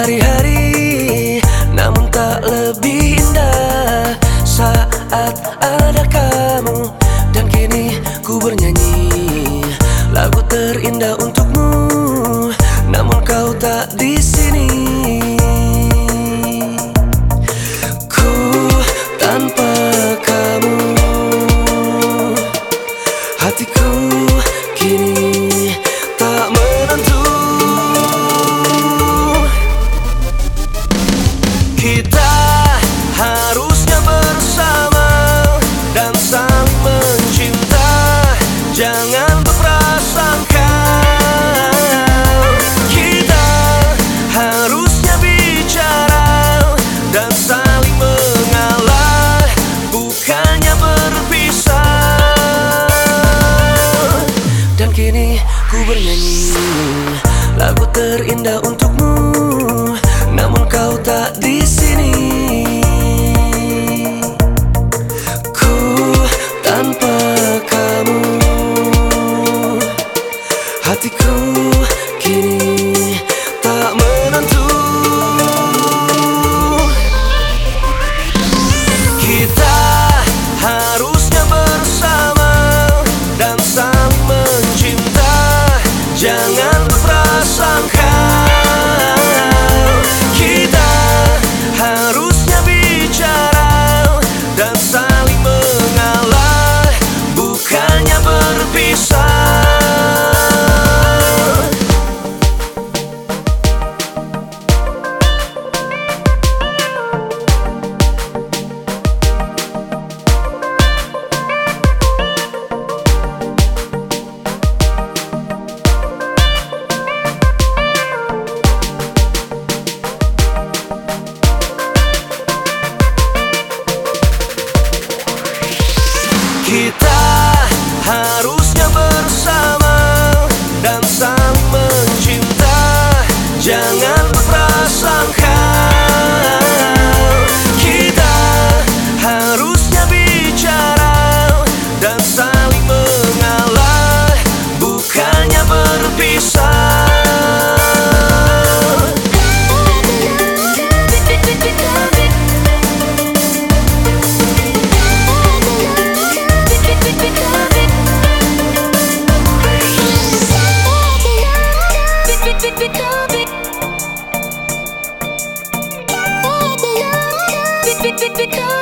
hari-hari Namun tak lebih indah Saat ada kamu. Dan kini ku bernyanyi Lagu terindah untuk bernyanyi. Lagu terindah untukmu Namun kau tak di sini. Ku tanpa kamu Hatiku kini Because